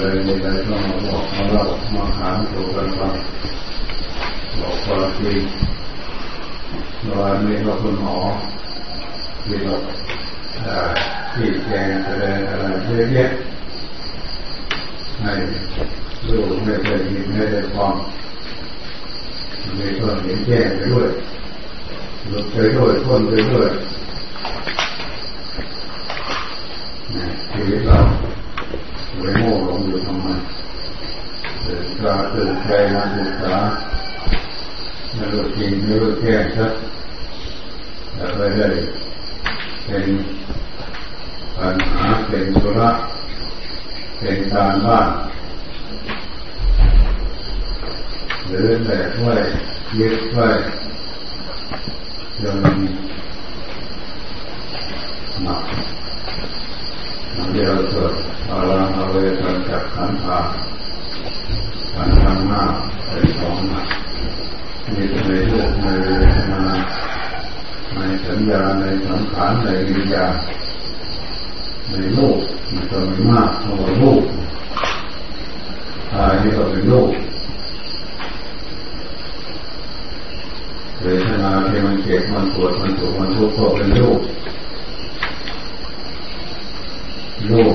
เลยมีอะไรก็มาบอกมาเล่ามาหาตัวกันฟังบอกความจริงวันนี้ก็คุณหมอที่เราที่แจงแสดงอะไรเยอะแยะให้ลูกไม่ได้ยินไม่ได้ฟังมีคนเห็นแจ้งไปด้วยหลุดไปด้วยคนไปด้วยชีวิตเราไม่โง่ หลงอยู่ทำไมเดินตาตื่นใจมาศึกษาไม่รู้จริงไม่รู้แก้ชัดแต่ไม่ได้เป็นปัญหาเป็นธุระเป็นการบ้านหรือแต่ไว้ยึดไว้จนหนักเดียวสด อาลังเอาเวทันจากขันธาขันธ์ทางหน้าเป็นสองหนักมีในรูปในเวทนาในสัญญาในสังขารในวิญญาในโลกมันก็มีมากตัวโลกตายนี่ก็เป็นโลกเวทนาที่มันเจ็บมันปวดมันถูกมันทุกข์ก็เป็นโลกโลก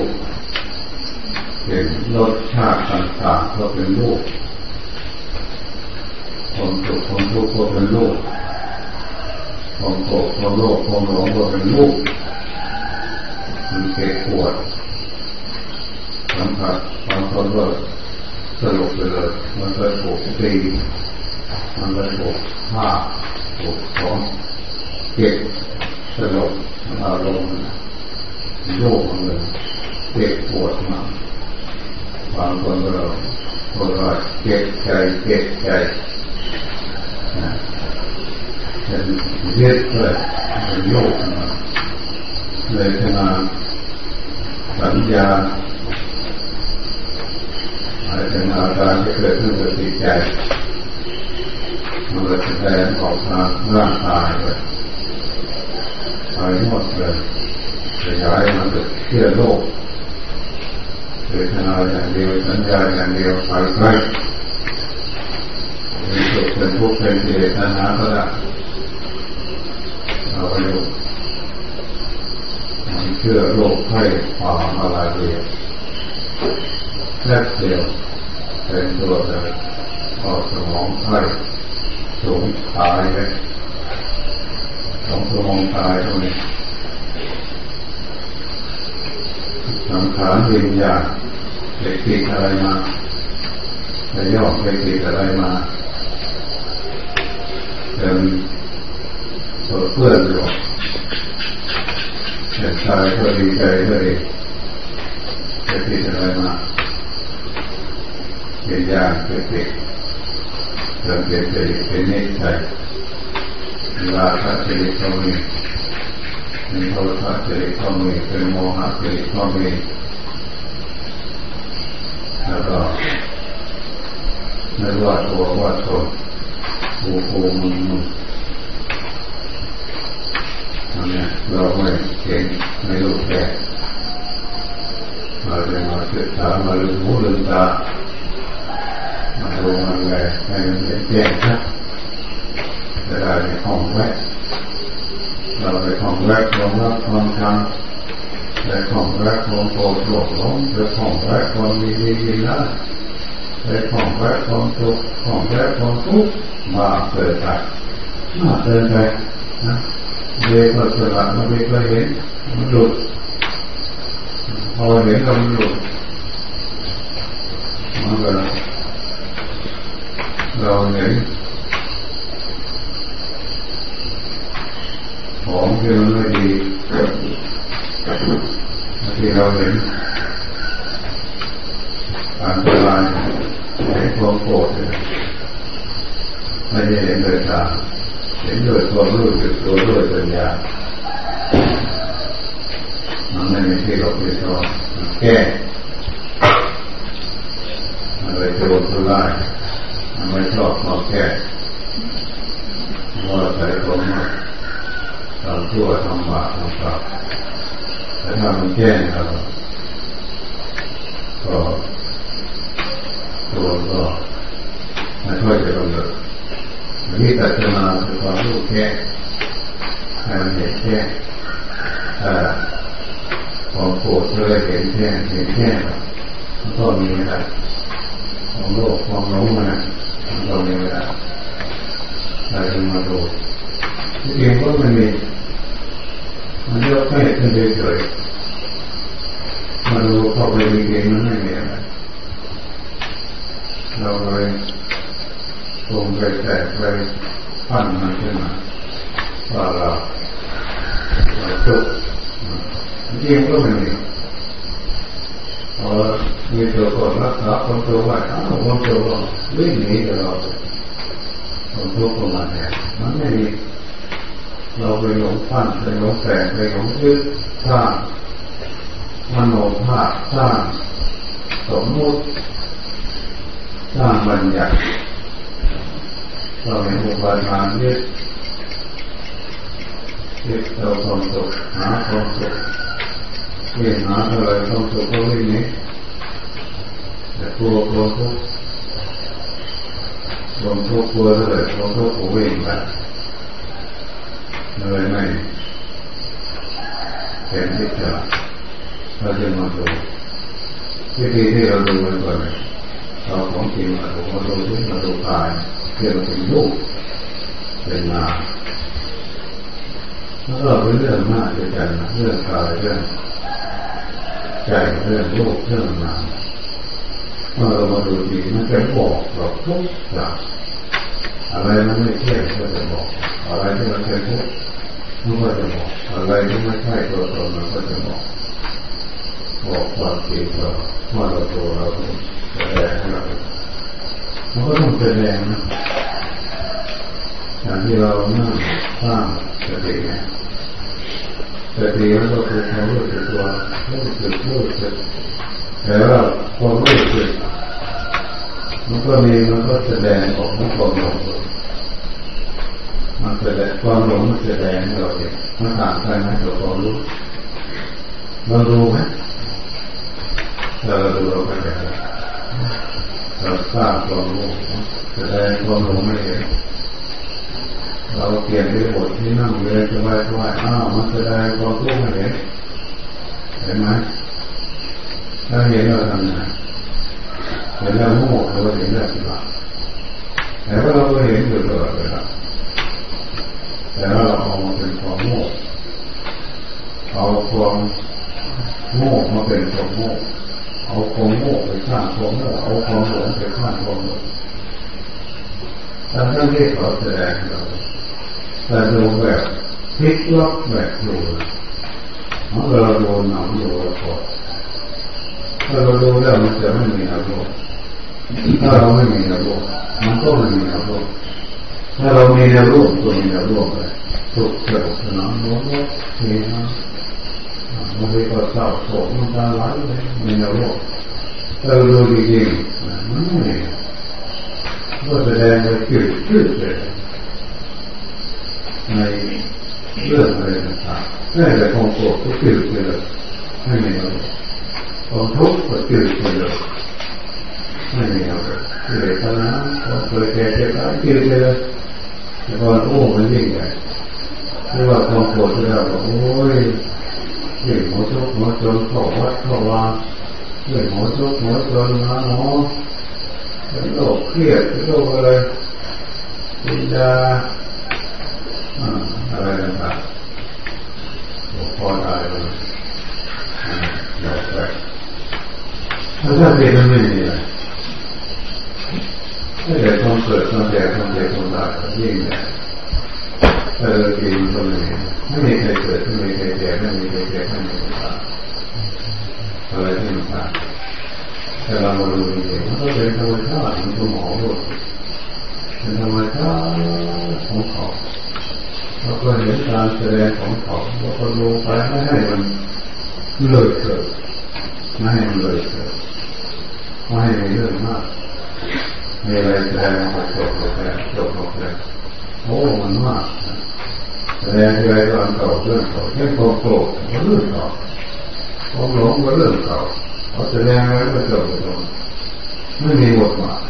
รสชาติต่างๆก็เป็นโลกความสุขความทุกข์ก็เป็นโลกความโกรธความโลภความหลงก็เป็นโลกมันเก็บปวดสัมผัสบางคนก็สลบไปเลยมันก็ถูกตีมันก็ถูกฆ่าถูกของเก็บสลบอารมณ์โยกมันเลยเจ็บปวดมาก บางคนก็คนว่าเจ็บใจเจ็บใจเป็นยึดเลยเป็นโยกมาเลยขนาสัญญาอะไรเป็นอาการที่เกิดขึ้นกับจิตใจมันจะแสดงออกทางร่างกายเลยไปหมดเลยขยายมันจะเชื่อโลก เวทนาอย่างเดียวสัญญาอย่างเดียวไปใกล้มีสุขเป็นทุกข์เป็นเจตนาก็ได้เราไปดูเชื่อโลกให้ความอะไรเดียวแค่เดียวเป็นตัวเลยพอสมองให้สูงตายเลยสองสมองตายตรงนี้สังขารวิญญาณ ไปติดอะไรมาไปย่อไปติดอะไรมาเป็นตัวเพื่อนอยู่เห็นชายก็ดีใจเลยไปติดอะไรมาวิญญาณไปติดเริ่มเป็นเป็นเป็นนิสัยราคะจริตเขามีมีโทษะจริตเขามีเป็นโมหะจริตเขามี แล้วก็ไม่ว่าตัวว่าตนโอ้โหมึงมึงอันนี้เราไม่เก่งไม่รู้แก่มาเราจะมาศึกษามาลืมหูลืมตามาดูมันเลยให้มันเห็นแจ้งชัดจะได้ในห้องแวะเราไปของแรกของรับความทำ แต่ของแรกของโกรธโกรธหลงแต่ของแรกของมีดีดีนะแต่ของแรกของทุกของแรกของทุกมาเกิดไปมาเกิดไปนะเวก็สลัดมาเวก็เห็นมันหลุดพอเห็นก็มันหลุดมันก็เราเห็นของที่มันไม่ดี ที่เราเห็นอันตรายในความโกรธไม่ได้เห็นโดยตาเห็นโดยความรู้สึกตัวด้วยปัญญามันไม่มีที่หลบที่ซ่อนแก้มันเลยโจรทุล่ายมันไม่ชอบมาแก้ว่าใส่ตัวมากทำชั่วทำบาปทำบาป แต่ถ้ามันแก้เราก็ตัวก็มาช่วยจะกำเนิดวิปัสสนาคือความรู้แค่ให้มันเห็นแค่ความโกรธเลยเห็นแค่เห็นแค่มันก็มีนะความโลภความหลงมันมันก็มีนะเราจะมาดูเองก็มันมี มันยอะแค่ขึ้นเฉยๆมาดูเข้าไปเองมันไม่มีอะไรเราเลยตรงไปแตกไปปั้นมันขึ้นมาว่าเราเราทุกจริงก็ไม่มีพอมีตัวคนรักษาคนตัวไว้อ้าคนตัวเราวิ่งหนีจากเราคนทุกข์ประมาณนี้มันไม่มี เราไปหลงปั้นไปหลงแตกไปหลงยึดสร้างมโนภาพสร้างสมมุติสร้างบัญญัติเราเห็นอุปทานยึดยึดเราความสุขหาความสุขเรียนหาอะไรความสุขก็วิ่งนี้แต่กลัวกลัวทุกข์ความทุกข์กลัวเลยความทุกข์ก็วิ่งไป เลยไม่เห็นที่จะเราจะมาดูวิธีที่เราดูมันก่อนเราของจริงมาดูมาดูที่มาดูกายเกี่ยวกับรูปเป็นนาแล้วก็เป็นเรื่องมากด้วยกันเรื่องกายเรื่องใจเรื่องโลกเรื่องนามเมื่อเรามาดูดีมันจะบอกเราทุกอย่างอะไรมันไม่เที่ยงก็จะบอก อะไรที่มันเป็นทุกข์มันก็จะบอกอะไรที่ไม่ใช่ตัวตนมันก็จะบอกบอกความจริงเราว่าเราตัวเราแสดงให้เรามันก็ต้องแสดงนะอย่างที่เรานั่งสร้างสติเนี่ยสติมันก็คือความรู้สึกตัวรู้สึกรู้สึกแต่ว่าความรู้สึกมันก็มีมันก็แสดงออกมันความหลง มันแสดงความหลงมันแสดงให้เราเห็นมันต่างกันไหมกับความรู้เราดูไหมเราดูเราไปแบบเราทราบความรู้แสดงความหลงไม่เห็นเราเปลี่ยนไปบทที่นั่งเลยจะไหว้ไหวอ้าวมันแสดงความรู้ไม่เห็นเห็นไหมถ้าเห็นเราทำไงเห็นเราโง่เราเห็นเราสิบาแต่ว่าเราก็เห็นอยู่ตลอดเวลา แต่เราเอามาเป็นความโง่เอาความโง่มาเป็นความโง่เอาความโง่ไปสร้างความโง่เอาความหลงไปสร้างความหลงทั้งที่เขาแสดงเราแต่ดูแบบพลิกล็อกแบบดูเมื่อเราโดูหนังดูละครถ้าเราดูแล้วมันจะไม่มีอารมณ์ถ้าเราไม่มีอารมณ์มันก็ไม่มีอารมณ์ ถ้าเรามีแนวร่วมตัวมีแนวร่วมเลยสุขสนุกสนานโน้มเทีนะบางทีก็เศร้าโศกมันตาไหลเลยมีแนวร่วมเราดูดีๆมันไม่ก็แสดงไปจืดจืดเลยในเรื่องอะไรต่างๆแม้แต่ความโกรธก็จืดไปเลยไม่มีอะไรความทุกข์ก็จืดไปเลยไม่มีอะไรที่เหลือเท่านั้นความเคยแก่เจ็บตายจืดไปเลย แต่พอโอ้มันยิ่งใหญ่ไม่ว่าความโกรธที่เราบโอ้ยเรื่องหัวทุกหัวจนเข้าวัดเข้าวาเรื่องหัวทุกหัวจนมาหมอเป็นโรคเครียดเป็นโรคอะไรเป็นยาอะไรต่างๆพอได้เลยหยอกไปถ้าเป็นมันไม่มีอะไร ถ้าเกิดความเกิดความแก่ความเจ็บความตายยิ่งใหญ่แต่เราจริงก็ไม่ไม่มีใครเกิดไม่มีใครแก่ไม่มีใครเจ็บไม่มีใครตายอะไรที่มันตางแต่เรามาดูจริงๆมันก็เป็นธรรมชาติของตัวหมอหมดเป็นธรรมชาติของเขาเราก็เห็นการแสดงของเขาเราก็ดูไปไม่ให้มันเลยเกิดไม่ให้มันเลยเกิดไม่ให้เรื่องมาก มีอะไรแสดงออกมาจบหมดแล้วจบหมดแล้วโอ้มันมากแสดงอะไรตอนเก่าเรื่องเก่าเรื่องโกโก้ก็เรื่องเก่าความหลงก็เรื่องเก่าเขาแสดงอะไรก็จบหมดไม่มีบทบาท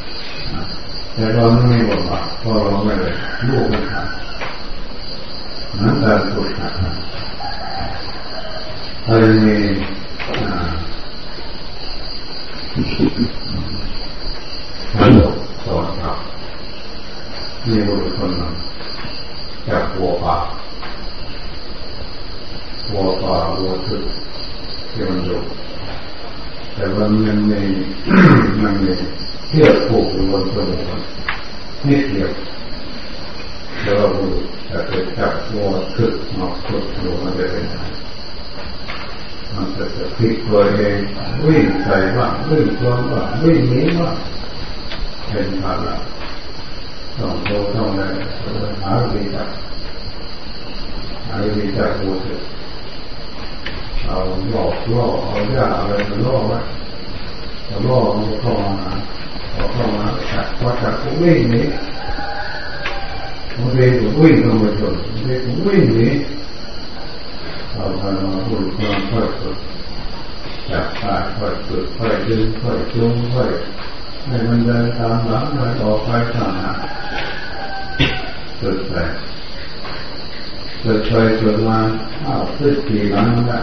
แต่เราไม่มีบทบาทพราะเราไม่ได้ลูกไม่ทันนั้นการฝึกหัดอะไรมีท่า สอนครับมีบุรุษคนหนึ่งจากวัวป่าวัวป่าวัวทึกที่มันอยู่แต่ว่ามันมีมันมีเที่ยวผูกอยู่บนตัวมันนิดเดียวแล้วบุรุษจะไปจับวัวทึกมาขุดดูมันจะเป็นยังไงมันจะจะพลิกตัวเองวิ่งใส่บ้างวิ่งชวบ้างวิ่งนี้บ้าง เป็นภาระต้องโตต้องอะไรหาวิธีจับหาวิธีจับวัวทึกเอาหลอกล่อเอาหญ้าอะไรมาล่อไว้เอาล่อมันเข้ามาเข้ามาจับพอจับก็วิ่งหนีบางทีก็วิ่งลงไปชนบางทีก็วิ่งหนีเราพามาพูดความค่อยฝึกจับปากค่อยฝึกค่อยดึงค่อยจุงค่อย ให้มันเดินตามหลังมันออกไปข้างหน้าฝึกไปฝึกไปฝึกมาอ้าวขึ้นขี่หลังได้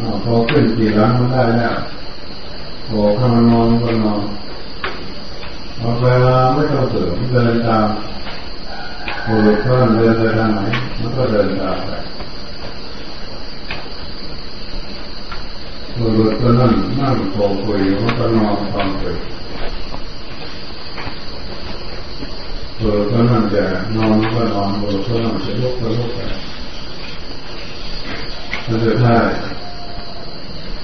อ้าวพอขึ้นขี่หลังมันได้แล้วโอ้ข้างนอนก็นอนพอเวลาไม่ต้องตื่นเดินตามโอ้เพื่อนเดินไปทางไหนมันก็เดินตามไป บุรุษคนนั้นนั่งโผคุยมันก็นอนฟังไปบุรุษคนนั้นจะนอนก็นอนบุรุษคนนั้นจะลุกก็ลุกไปมันจะได้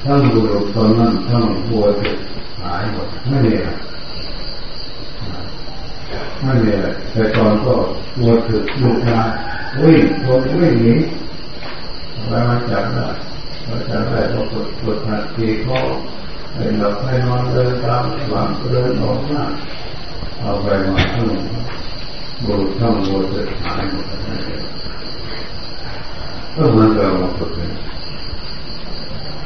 ทั้งบุรุษคนนั้นทั้งบัวจะหายหมดไม่มีอะไรไม่มีอะไรแต่ตอนก็บัวถึกลุกมาวิ่งวิ่งหนีแล้วมาจับได้ มาจับได้ก็กดกดหัดทีเขาให้หลับให้นอนเดินตามหลังเดินออกหน้าเอาไปมาทั้งบุรุษทั้งบัวจะหายหมดเลยก็มันก็มาฝึกเนี่ย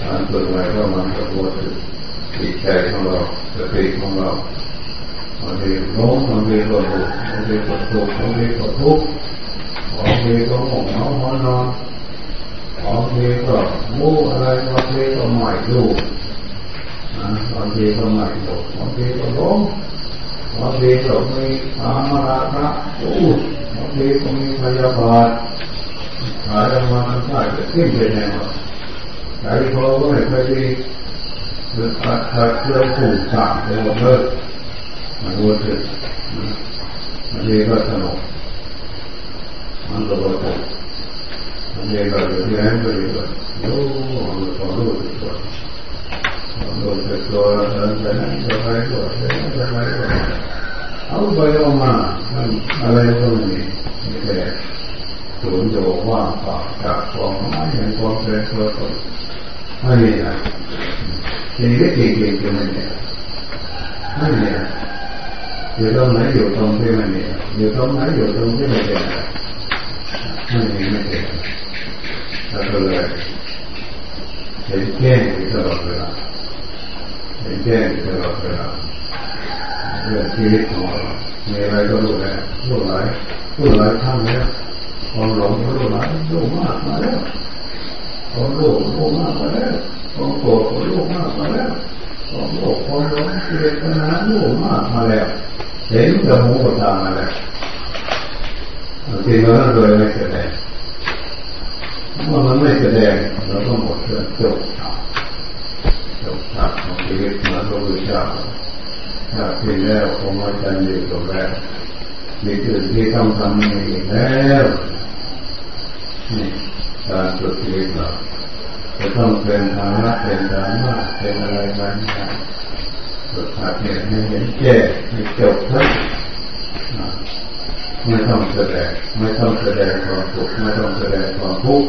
การฝึกไว้ก็มันก็บัวถึกจิตใจของเราสติของเราบางทีโน้มบางทีก็ถูกบางทีก็ถูกบางทีก็ทุกข์บางทีก็หงเมาหอนนอน บางทีก็มู้อะไรบางทีก็ใหม่ดูบางทีก็ใหม่ดูบางทีก็ล้มบางทีก็มีอามาราคะอู้บางทีก็มีพยาบาทหายมาทั้งหลายจะขึ้นไปแน่นอนใจคอก็ไม่เคยดีเกิดขาดขาดเคลื่อนผูกสั่งไปหมดเลยมันรู้สึกมันเรียก็สนุกมันก็รู้สึก เรียก็อยู่ที่ไหนก็อยู่ก็รู้มันก็รู้สึกตัวมันรู้สึกตัวเดินไปไหนก็ไปก็เดินไปไหนก็เอาไปเอามาอะไรก็ไม่มีมีแต่ศูนย์โยว่างปล่าจากความไม่เห็นความเป็นตัวตนไม่มีนะชีวิตจริงๆคือไม่มีไม่มีอยู่ตรงไหนอยู่ตรงที่ไม่มีอยู่ตรงไหนอยู่ตรงที่ไม่เป็นไม่มีไม่เป็น แล้วก็เลยเห็นแจ้งตลอดเวลาเห็นแจ้งตลอดเวลาเรื่องชีวิตของเรามีอะไรก็รู้แล้วรู้หลายรู้หลายท่านแล้วความหลงก็รู้หลายรู้มากมาแล้วความโลภรู้มากมาแล้วความโกรธรู้มากมาแล้วความโลภความหลงเกิดปัญหารู้มากมาแล้วเห็นกับหูกับตามาแล้วจริงแล้วโดยไม่แสดง เมื่อมันไม่แสดงเราก็หมดเรื่องจบจบฉากของชีวิตมือนพระพุทธเจ้าถ้าที่แล้วคงว่าจะอยู่ตรงแรกมีอื่นที่ต้องทำมีแล้วนี่การฝึกชีวิตเราจะต้องเป็นธรรมะเป็นธรรมะเป็นอะไรบางอย่างฝึกหัดเนี่ยให้เห็นแก่ให้จบทั้ง ไม่ต้องแสดงไม่ต้องแสดงความสุขไม่ต้องแสดงความทุกข์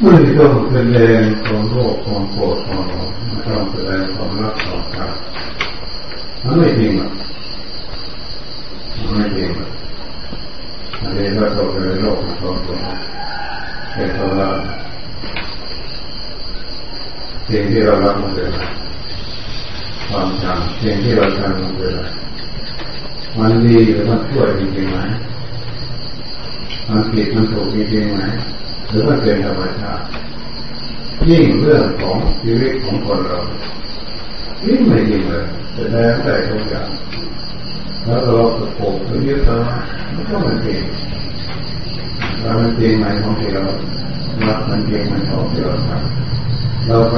ไม่ต้องแสดงความโลภความโกรธความหลงไม่ต้องแสดงความรักความชังมันไม่จริงอะมันไม่จริงอะอันนี้ก็ตกในโลกของความโกรธเป็นตัวเราสิ่งที่เรารักมันเป็นอะไรความจำสิ่งที่เราทำมันเป็นอะไร มันดีหรือมันชั่วจริงๆไหมมันผิดมันถูกจริงๆไหมหรือมันเป็นธรรมชาติยิ่งเรื่องของชีวิตของคนเรายิ่งไม่ยิ่งเลยแสดงได้ทุกอย่างแล้วเราจะโผล่ไปยึดเรามันก็มันจริงแล้วมันจริงไหมของเรารับมันจริงไหมของที่เราเราไป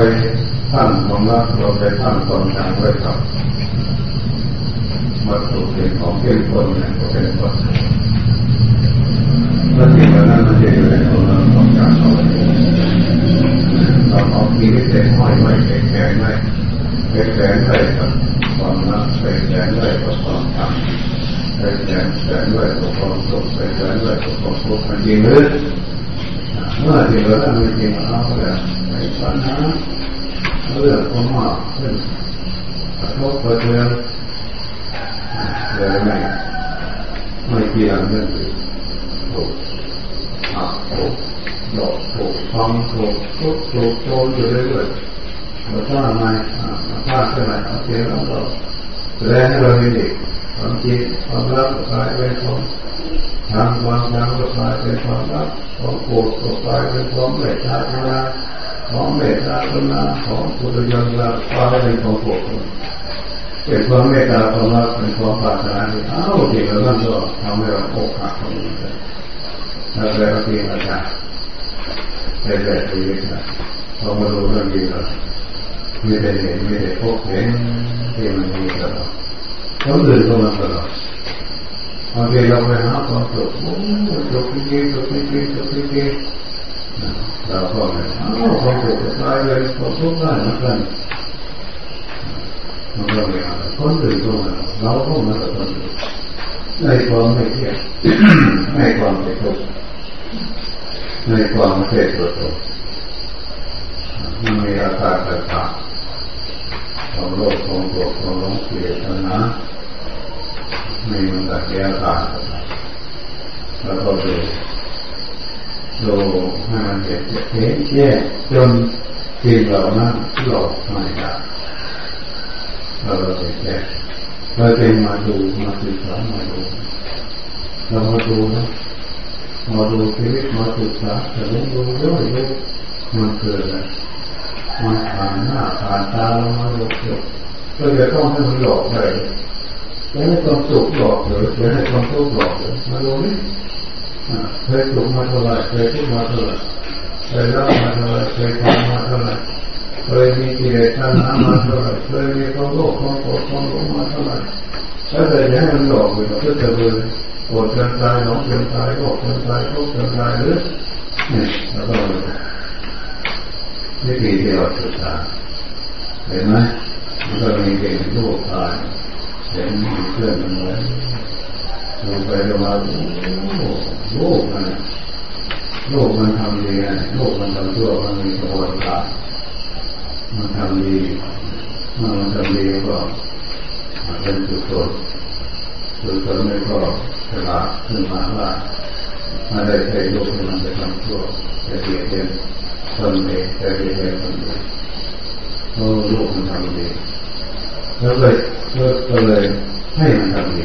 ตั้งความรักเราไปตั้งความชังไว้กับ วัตถุเป็นของเข้มข้นเนี่ยก็เป็นวัตถุแล้วสิ่งเหล่านั้นมันจะอยู่ในตัวเราของการเราเราเอาชีวิตเป็นห้อยไว้เป็นแขนไว้เป็นแขนไว้กับความรักเป็นแขนไว้กับความทำเป็นแขนแขนไว้กับความสุขเป็นแขนไว้กับความทุกข์มันจริงหรือเมื่อที่เราทำไม่จริงเราแล้วไม่ปัญหาเรื่องความมากขึ้นกระทบกระเทือน เลยไม่ไม่เกี่ยงเรื่องอื่นถูกหักถูกหลอกถูกฟังถูกทุกถูกโจมอยู่เรื่อยๆเราถ้าไม่ถ้าเท่าไหร่เอาเสียแล้วก็แสดงให้เราเห็นอีกความจริงความรักกลายเป็นความทางความทางก็กลายเป็นความรักความโกรธก็กลายเป็นความเมตตาธรรมะของเมตตาธรรมะของปุถุชนเรากลายเป็นความโกรธ เป็นความเมตตาความรักเป็นความปรารถนาที่อ้าวจริงแล้วนั่นก็ทำให้เราอกหักคนอื่นเลยแล้วแล้วที่อาจารย์ในแบบชีวิตนะพอมาดูเรื่องดีแล้วไม่ได้เห็นไม่ได้พบเห็นที่มันมีตลอดคนอื่นก็มันตลอดบางทีเราไปหาความสุขโอ้สุขจริงสุขจริงสุขจริงเราก็เลยอ้าวความสุขตายเลยความทุกข์ได้เหมือนกัน มันก็ไม่เอาคนอื่นก็มาเราก็มาแต่คนอื่นในความไม่เที่ยงในความเป็นทุกข์ในความไม่เป็นตัวตนมันมีอาการต่างๆของโลกของตัวของหลงเสียชนะมีมันแต่แก่ตางแล้วก็ดูดูให้มันเห็นเห็นแยกจนสิ่งเหล่านั้นหลอกไม่ได้ เราเราเห็นแยกเราเป็นมาดูมาศึกษามาดูเรามาดูนะมาดูชีวิตมาศึกษาแต่รู้ดูเยอะเยมันเกิดอะไรมันผ่านหน้าผ่านตาเรามาดูเยอะก็จะต้องให้มันหลอกเลยจะให้ความสุขหลอกหรือจะให้ความทุกข์หลอกหรือมาดูนี่เคยสุขมาเท่าไรเคยทุกข์มาเท่าไรเคยรักมาเท่าไรเคยทำมาเท่าไร เคยมีกิเลสตัณหามาเท่าไรเคยมีความโลภความโกรธความหลงมาเท่าไรถ้าแต่จะให้มันหลอกอยู่ก็จะเลยปวดจนตายหลงจนตายโกรธจนตายทุกจนตายหรือเนี่ยแล้วก็วิธีที่เราศึกษาเห็นไหมมันก็มีเก่งโลกตายเห็นมีเพื่อนมันเหมือนไปดูมาโอ้โลกมันโลกมันทำดีโลกมันทำชั่วมันมีกระบวนการ มันทำดีมันทำดีก็เป็นจุดสดจุดสดนี่ก็ฉลาดขึ้นมาว่ามาได้ใช้โลกมันจะทำชั่วจะเบียดเบียนคนเองจะเบียดเบียนคนอื่นโอ้โลกมันทำดีแล้วเลยก็เลยให้มันทำดี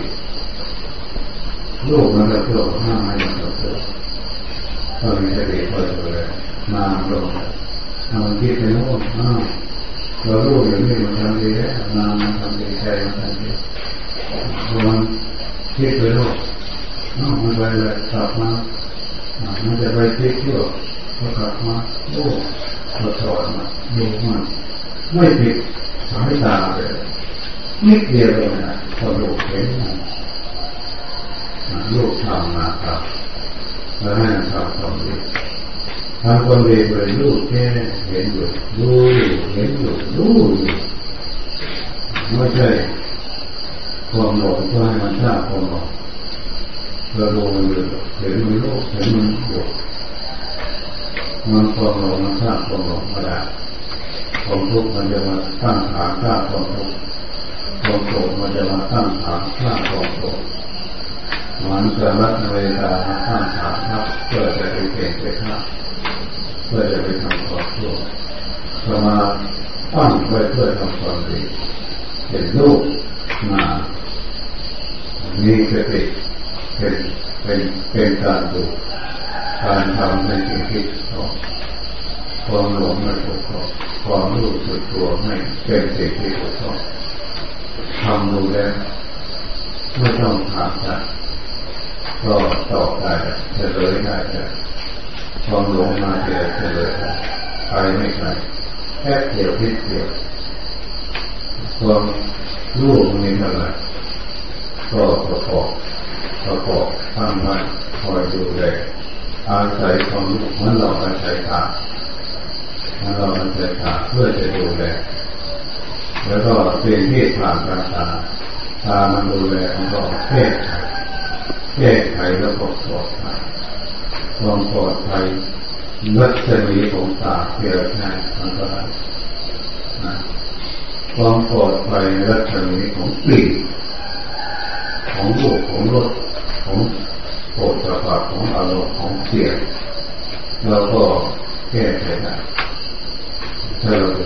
โลกมันก็เพื่อห้ามให้มันเพื่อก็มีสติเปิดเลยมาลง ทำคิดไปโน่นอ้าวเรารู้อย่างนี้มันทำดีแล้วนามมันทำดีใจมันทำดีมันคิดไปโน่นอ้าวมันไปเลยกลับมามันจะไปคิดชั่วก็กลับมาโอ้ก็สอนมาดูมันไม่ผิดสายตาเลยนิดเดียวเลยนะพอดูเห็นลูกทำมาครับแล้วให้ทำความดี ทำความดีเลยลูกแค่เห็นอยู่ดูอยู่เห็นอยู่ดูอยู่ไม่ใช่ความหลงเพื่อให้มันทราบความหลงเราดูมันอยู่เห็นมันโลกเห็นมันอยู่มันความหลงมันทราบความหลงมาได้ความทุกข์มันจะมาตั้งฐานทราบความทุกข์ความโกรธมันจะมาตั้งฐานทราบความโกรธมันจะรักเวลาข้าฐานครับเพื่อจะไปเก่งไปข้าเพื่อจะไปทำความชั่วสมาตั้งไว้เพื่อทำความดีเป็นลูกมามีสติเป็นเป็นเป็นการดูการทำในสิ่งที่ชอบความหลงไม่ถูกต้องความรู้สึกตัวไม่เป็นสิ่งที่ถูกต้องทำดูแล้วไม่ต้องถามกันก็ตอบได้เฉลยได้ ความหลงมาเจอเฉลยไปไม่ไกลแค่เดียวพิษเดียวความรู้มีเท่าไหร่ก็ประกอบประกอบตั้งมั่นคอยดูแลอาศัยความรู้เมื่อเราอาศัยตาเมื่อเราอาศัยตาเพื่อจะดูแลแล้วก็เป็นที่ผ่านการตาตามันดูแลมันก็แก้ไขแก้ไขแล้วก็ปลอดภัย ความปลอดภัยรัศมีของตาเกี่ยวง่ายมันก็ได้นะความปลอดภัยรัศมีของปีของโลกของรถของโปรดประภาของอารมณ์ของเสียงเราก็แก้ไขได้ถ้าเราดู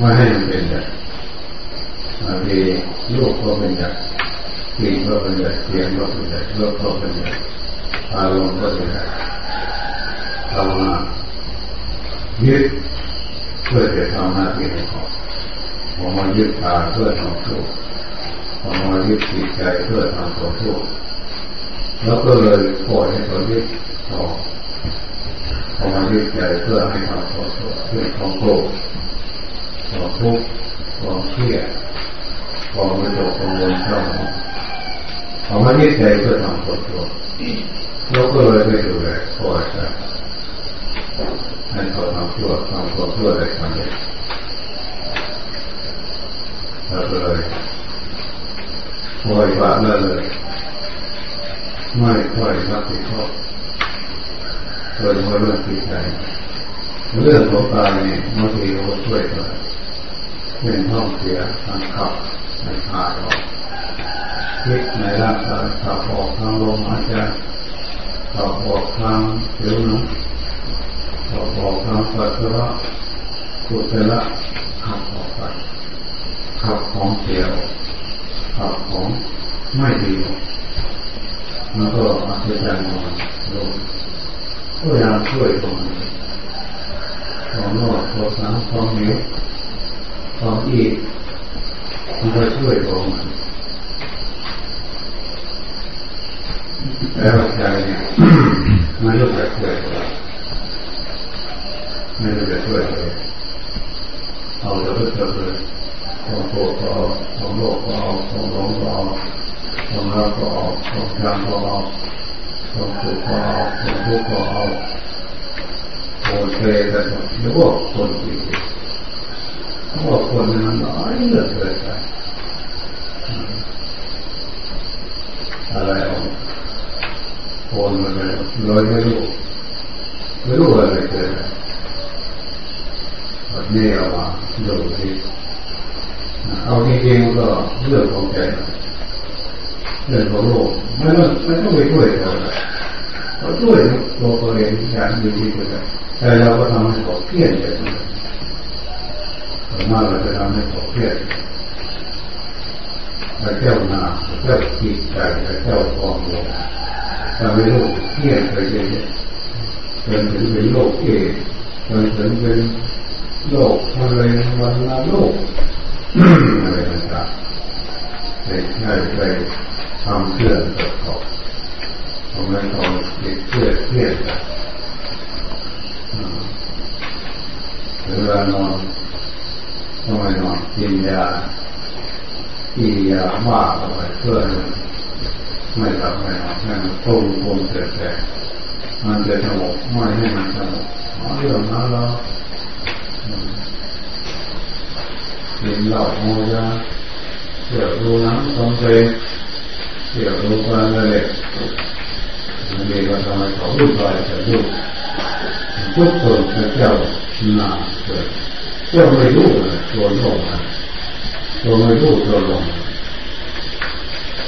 ว่าให้มันเป็นแบบบางทีลูกก็เป็นแบบปีก็เป็นแบบเสียงก็เป็นแบบรถก็เป็นแบบ อารมณ์ก็เป็นแบบทำมายึดเพื่อจะทำหน้าที่ของเขามายึดตาเพื่อทำตัวผมมายึดจิตใจเพื่อทำตัวทั่วแล้วก็เลยปล่อยให้เขายึดต่อผมมายึดใจเพื่อให้ทำตัวทั่วเพื่อความโกรธความทุกข์ความเครียดความไม่ตกกังวลเศร้าหมอมายึดใจเพื่อทำตัวทั่ว แล้วก็เลยไปดูแลปล่อยใจให้เขาทำชั่วทำตัวชั่วอะได้ทำได้แล้วก็เลยปล่อยวางเลย ไม่ค่อยรับผิดชอบโดยเฉพาะเรื่องจิตใจเรื่องของกายนี่บางทีเราช่วยกันเป็นท้องเสียทางขับในขาดออกคิดในร่างกายขับออกทางลมหายใจ ขับออกทางผิวนังขับออกทางปัสสาวะกุศลขับออกไปขับของเสียขับของไม่ดีแล้วก็อาจารย์มาลงพยายามช่วยตรงนี้ของนอกของน้ำของเหนียวของอีกมันก็ช่วยตรงมัน แล้วใจเนี่ยไม่รู้จะช่วยไม่รู้จะช่วยเลยเอาแต่เพื่อเลยของโกรธก็เอาของโลภก็เอาของหลงก็เอาของรักก็เอาของชังก็เอาของสุขก็เอาของทุกข์ก็เอาโอเคแต่หรือว่าคนจริงเขาบอกคนนั้นน้อยเหลือเกินไปอะไรเอาคน มันเลยไม่รู้ไม่รู้อะไรเกิดแบบนี้เอาดูที่เอาจริงๆก็เรื่องของใจเรื่องของโลกไม่ต้องไม่ต้องไปช่วยเขาเขาช่วยตัวเขาเองอย่างดีที่สุดแต่เราก็ทำให้เขาเพี้ยนไปหมดส่วนมากเราจะทำให้เขาเพี้ยนพระเจ้านาพระเจ้าจิตใจพระเจ้าความโลภ ทำให้โลกเพี้ยนไปเยอะๆจนถึงเป็นโลกเอจนถึงเป็นโลกมะเร็งวันละโลกอะไรต่างๆให้ให้ไปทำเครื่องประกอบทำให้เราเด็กเพื่อเพื่อนเวลานอนทำไมนอนกินยากินยามากไรเพื่อ ไม่ทำให้นอนให้มันตุ้มตุ้มแต่มันจะสงบไม่ให้มันสงบเรื่องนั้นเรากินเหล้าโมยาเดี๋ยวดูน้ำต้องเพลงเดี๋ยวดูความละเอียดมันเรียกว่าทำไมเขาวุ่นวายจะยุ่งทุกคนพระเจ้าหนาเกิดเจ้าไม่รู้ตัวลงตัวไม่รู้ตัวลง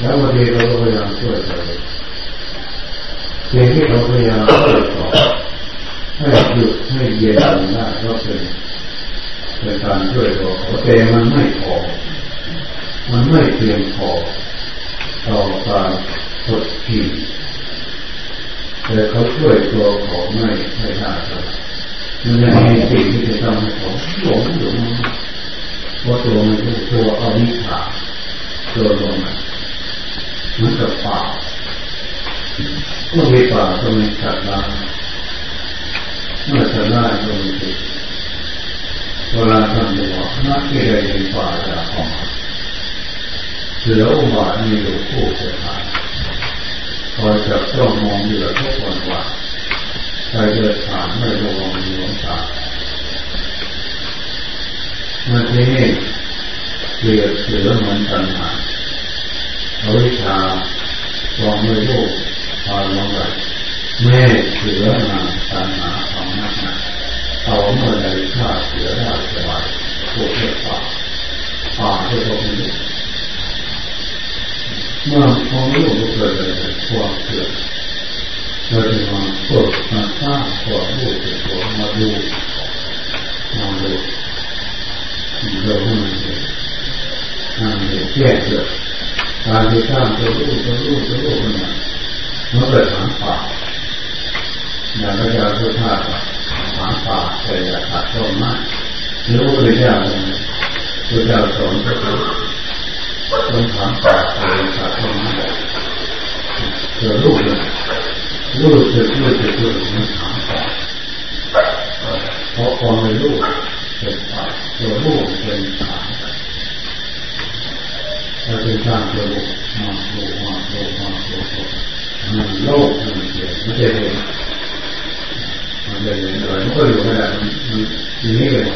แล้ววันนี้เราก็พยายามช่วยเขาสิ่งที่เราพยายามช่วยเขาให้หยุดให้เย็นได้ก็เป็นในการช่วยตัวเขาแต่มันไม่พอมันไม่เพียงพอต่อการกดขี่แต่เขาช่วยตัวเของไม่ไม่ได้ครับมันยังมีสิ่งที่จะทำให้เขาหลงหลงเพราะตัวมันตัวอวิชชาตัวลงมั มันกับป่าเมื่อมีป่าก็มีสัตว์ได้เมื่อสัตว์ได้ก็มีจิตเวลาทำบอกนักที่ใดในป่าจะออกเสืออุบาทมีอยู่คู่เสียหายคอยจับจ้องมองเหยื่อทุกวันว่าใครเดินผ่านไม่ระวังมีหลวงตาเมื่อที่นี่เรียกเสือเหมือนกันหา อวิชาความไม่รู้ความหลงไหลแม่เสือมาตัณหาความนักหนาเอาเมื่อใดฆ่าเสือได้สบายพวกเทพป่าป่าที่ตรงนี้เมื่อความรู้เกิดอะไรความเกิดเราจะมาฝึกมาสร้างความรู้สึกตัวมาดูมาดูเราให้มันเห็นแยกเกิด การที่สร้างตัวรู้ตัวรู้ตัวรู้เนี่ยมันเกิดหางป่าอย่างพระเจ้าพุทธาหางป่าแต่อย่าขาดต้นไม้หรือพระเจ้าเนี่ยพระเจ้าสอนก็คือต้องหางป่าแต่อย่าขาดต้นไม้ตัวรู้เนี่ยรู้สึกรู้สึกรู้มันหางป่าเพราะความไม่รู้เป็นป่าตัวรู้เป็นหาง เราเป็นสร้างตัวรู้มาโลกมาโลกมาโลกมันโลกมันเสียไม่ใช่เลยมันเลยอะไรมันก็อยู่ไม่ได้มันมันนี้เลย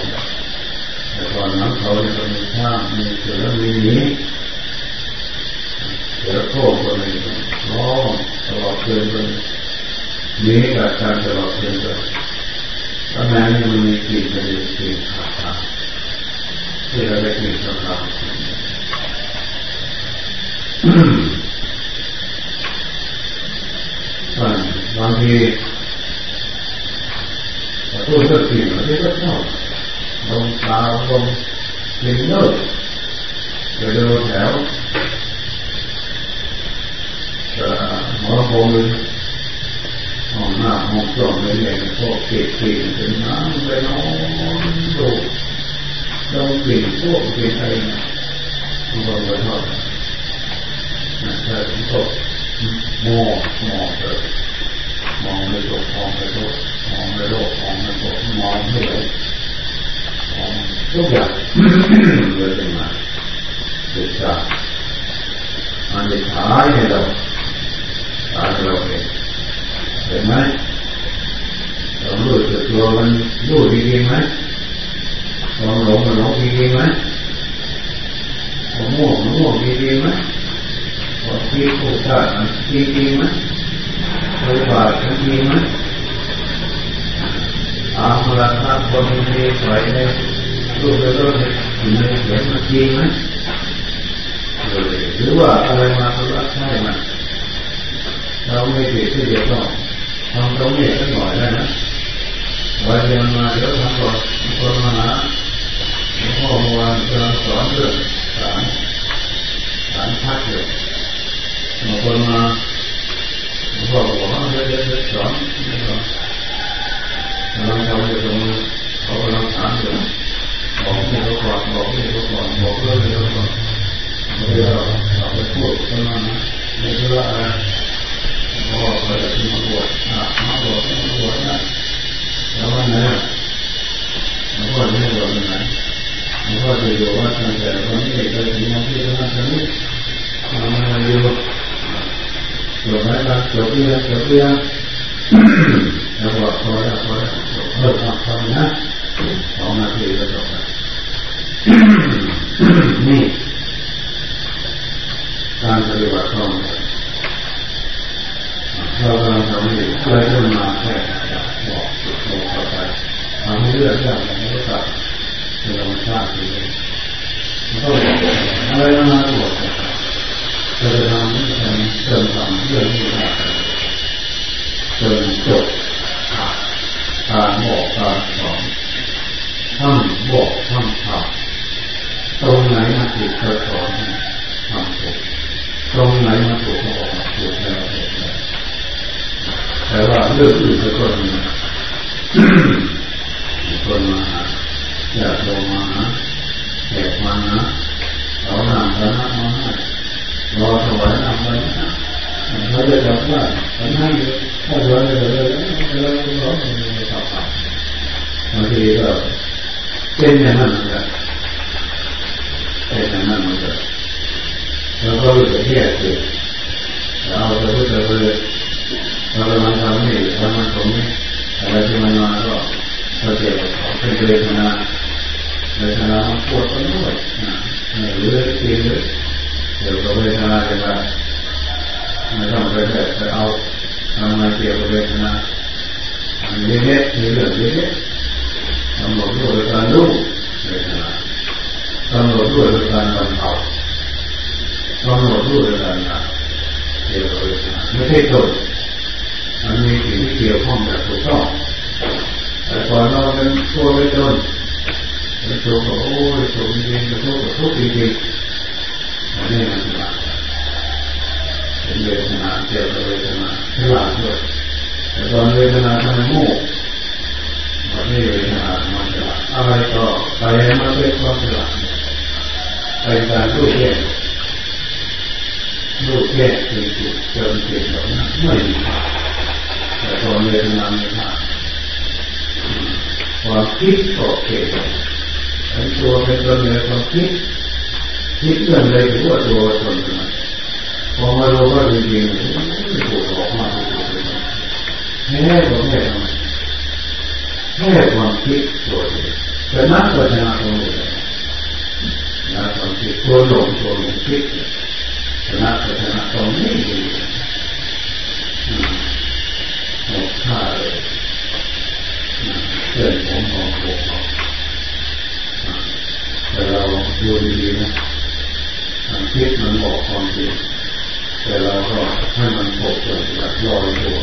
แต่ก่อนนั้นเขาจะมีช่ามีเสือมีนี้เสือโค้งคนหนึ่งร้องตลอดเกินเลยนี้กับการตลอดเกินเลยแล้วแม้นมันมีกี่ประเด็นกี่ขาดที่เราได้กลิ่นสักครั้ บางทีพูดก็สิ่งที่ก็ชอบลงตาลงกินเลิกไปดูแถวหมอโคงห้องหน้าห้องส่งเลยเนี่ยพวกเก็บกินเป็นน้ำไปนอนดูเราเปลี่ยนพวกเปลี่ยนอะไรนะมันก็ชอบ ใช่ผมก็มองมองเลยมองไม่ตกมองไม่ตกมองไม่โลกมองไม่ตกมองไม่เลยมองทุกอย่างเลยเป็นมาเด็กจ้ามันจะขายให้เราขายเราเองเห็นไหมเรารู้สึกตัวมันรู้ดีไหมความหลงมันหลงดีไหมความง่วงมันง่วงดีไหม ความคิดผู้ชาติมันดีๆไหมเคยบาดมันดีไหมอาเวลาถ้าคนมีสวยในรูปแล้วในในเห็นมันดีไหมหรือว่าอะไรมาก็รักใช่มันเราไม่ติดที่จะต้องทำตรงนี้สักหน่อยได้นะวันเดียวมาเดี๋ยวทำก่อนคนมาหาพ่อเมื่อวานจะสอนเรื่องสารสารพัดอยู่ บางคนมาพ่อบอกว่าเดี๋ยวเดี๋ยวสอนเราทำอยู่ตรงเขากำลังถามอยู่บอกให้เขาก่อนบอกให้เขาก่อนบอกเรื่องให้เขาก่อนเดี๋ยวเราไปพูดกันมาไม่ใช่ว่าอะไรพ่อไปที่มาบวชอะมาบวชมาบวชนะแล้ววันไหนแล้วพ่อจะให้บวชวันไหนแล้วพ่อจะอยู่ว่าตั้งแต่วันนี้ไปถึงวันที่เท่านั้นเท่านี้ ทำอะไรอยู่จบไหมครับจบเรียนจบเรียนแล้วบอกพอแล้วพอแล้วเลิกทำทำนะสองนาทีก็จบแล้วนี่การปฏิบัติธรรมเรากำลังทำอยู่เพื่อจะมาแค่บอกบอกต่อไปทำให้เลือดอย่างนี้ก็ตัดเป็นธรรมชาติเลยมันก็บอกอะไรมาตรวจจะทำให้ทำ เติมทำเรื่องที่ได้จนจบการบอกกาสอนท่านบอกท่านทำตตรงไหนมาผิดก็สอนทำถูกตรงไหนมาถูกก็ออกมาถูกแล้วแต่ว่าเรื่องอื่นก็มีคนมาหาอยากลงมาหาแขกมาหาเราหนังแล้วนะมาให้ รอถวายนำไปนะเขาจะจับว่าเขาให้ถ้าเราเลยเลยเราเราเราต่อไปบางทีก็เป็นอย่างนั้นนะเป็นอย่างนั้นมันก็แล้วก็รู้สึกแย่สิเราจะพูดเลยเรากำลังทำนี่ทำมันตรงนี้อะไรที่มันมาก็เราเจ็บเป็นเวทนาเวทนาปวดก็ด้วยนะหรือตีหรือเดี๋ย เกี่ยวกับเวทนาจะมาไม่ต้องไปแต่ไปเอาทำมาเกี่ยวกับเวทนาเยอะๆมีเรื่องเยอะๆกำหนดด้วยการรู้เวทนากำหนดด้วยการบรรเทากำหนดด้วยการละเกี่ยวกับเวทนาไม่ใช่ตัวมันมีสิ่งที่เกี่ยวข้องกับถูกต้องแต่ก่อนเราเป็นตัวเป็นตนเป็นตัวก็โอ้ยตัวจริงเป็นตัวก็ทุกข์จริงๆ นนี้มันละเป็นเวทนาเกี่ยวกับเวทนาฉลาดด้วยแต่ตอนเวทนาทำไมโง่วันนี้เวทนามันฉลาดอะไรก็ไปมาเป็นความฉลาดไปการรู้แก้รู้แก้จริงๆจนเกิดแบบนั้นไม่มีแต่ตอนเวทนาไม่ผ่านความคิดก็เกิดไอ้ตัวเป็นตัวเนื้อความคิด คิดเรื่องใดถือว่าตัวตนพอมารู้ว่าจริงๆมันไม่ถูกออกมาถูกเลยแค่ก็แค่แค่ความคิดตัวเองแต่นักปัญญาตัวเองนะความคิดตัวหลงตัวหลงคิดชนะปัญญาตรงนี้ดีหมดค่าเลยเรื่องของของของแต่เราดูดีนะ มันคิดมันบอกความจริงแต่เราก็ให้มันปกปิดแบบลอยตัว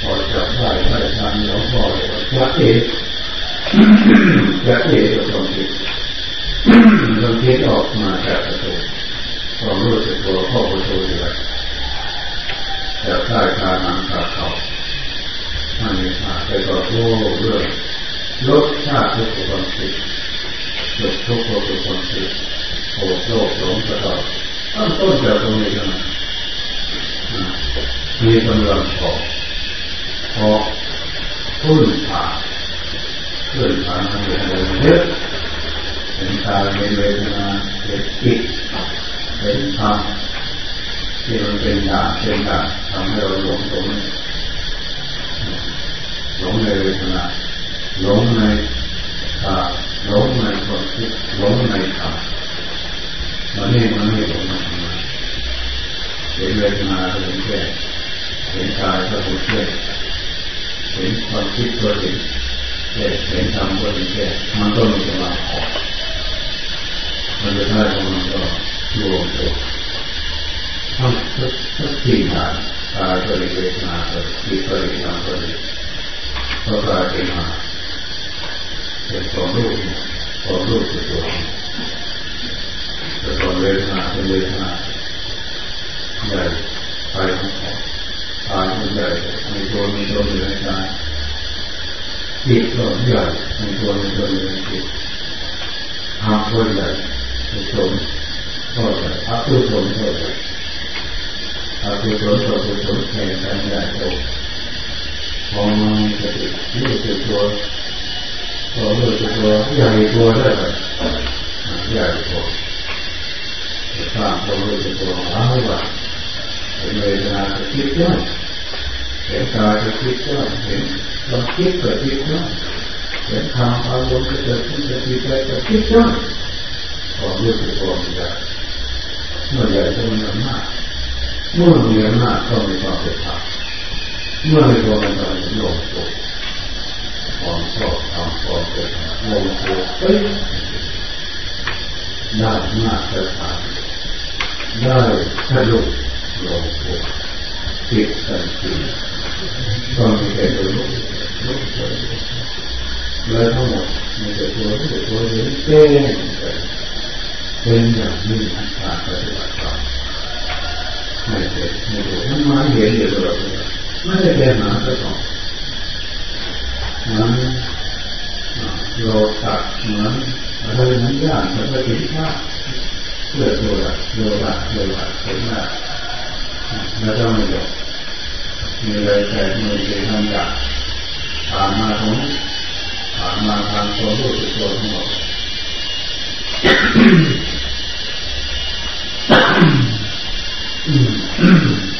พอจับได้ได้ทานแล้วพอลยจะเอะจะเอะกับความคิดความคิดออกมาจากประตูความรู้สึกตัวเข้าประตูเลยจับได้ทานน้ำตาเขาไม่มีขาไปต่อสู้เรื่องลดชาติทุกข์ความคิดลดทุกข์ความคิด โอ้โลกหลงกระต่อตั้งต้นจากตรงนี้นะมีกำลังพอพอพื้นฐานพื้นฐานทางเรื่องเยอะเห็นตาเห็นเวทนาเห็นจิตเห็นธรรมที่มันเป็นด่านเป็นด่านทำให้เราหลงตรงนี้หลงในเวทนาหลงในตาหลงในความคิดหลงในธรรม มันนี่มันไม่เหลงมันเห็นเวทนาเห็นแก่เห็นกายก็เห็นแก่เห็นความคิดก็เห็นแก่เห็นธรรมก็เห็นแก่มันก็มีกำลังพอมันจะได้กำลังก็รวมตัวทั้งทุกสิ่งอย่างกายก็เลยเวทนาก็จิตก็เลยธรรมก็เลยก็กลายเป็นมาเป็นความรู้ความรู้สึกตัว แต่ตอนเวทนาเป็นเวทนาใหญ่ไปของเขาตายมันใหญ่มีตัวมีตัวอยู่ในกายจิตก็ใหญ่มีตัวมีตัวอยู่ในจิตทำก็ใหญ่กุศลก็ใหญ่อกุศลก็ใหญ่อกุศลกับกุศลแข่งกันใหญ่โตพอมันมีสติรู้สึกตัวพอรู้สึกตัวใหญ่ตัวได้ใหญ่ตัว สร้างความรู้สึกตัวหายว่าเห็นเวทนาจะคิดได้เห็นกายจะคิดได้เห็นความคิดเกิดคิดได้เห็นธรรมอารมณ์จะเกิดขึ้นจะคิดได้จะคิดได้ความรู้สึกตัวมันใหญ่เมื่อใหญ่ก็มีอำนาจเมื่อมีอำนาจก็มีความเป็นธรรมเมื่อมีความเป็นธรรมลงตัวความชอบธรรมความเป็นธรรมลงตัวเอ้ยได้มากจะผ่าน ได้สรุปลงตัวติดสันติความที่แก่ตัวลุกลกเลยทั้งหมดมันจะตัวที่ตัวนี้เต้นเป็นอย่างนี้นะการปฏิบัติต่อไม่เห็นไม่ดูมันมาเห็นอยู่ตลอดไม่ได้เป็นหมาไปก่อนมันโลตัดเหมือนอะไรนั้นย่างมันไปถึงว่า เพื่อตัวละโลละโลละเห็นว่าแล้วก็ไม่หลบมีอะไรแต่มือจะทำอย่างผ่านมาตรงนี้ผ่านมาทางตัวรู้สึกตัวทั้งหมดอืม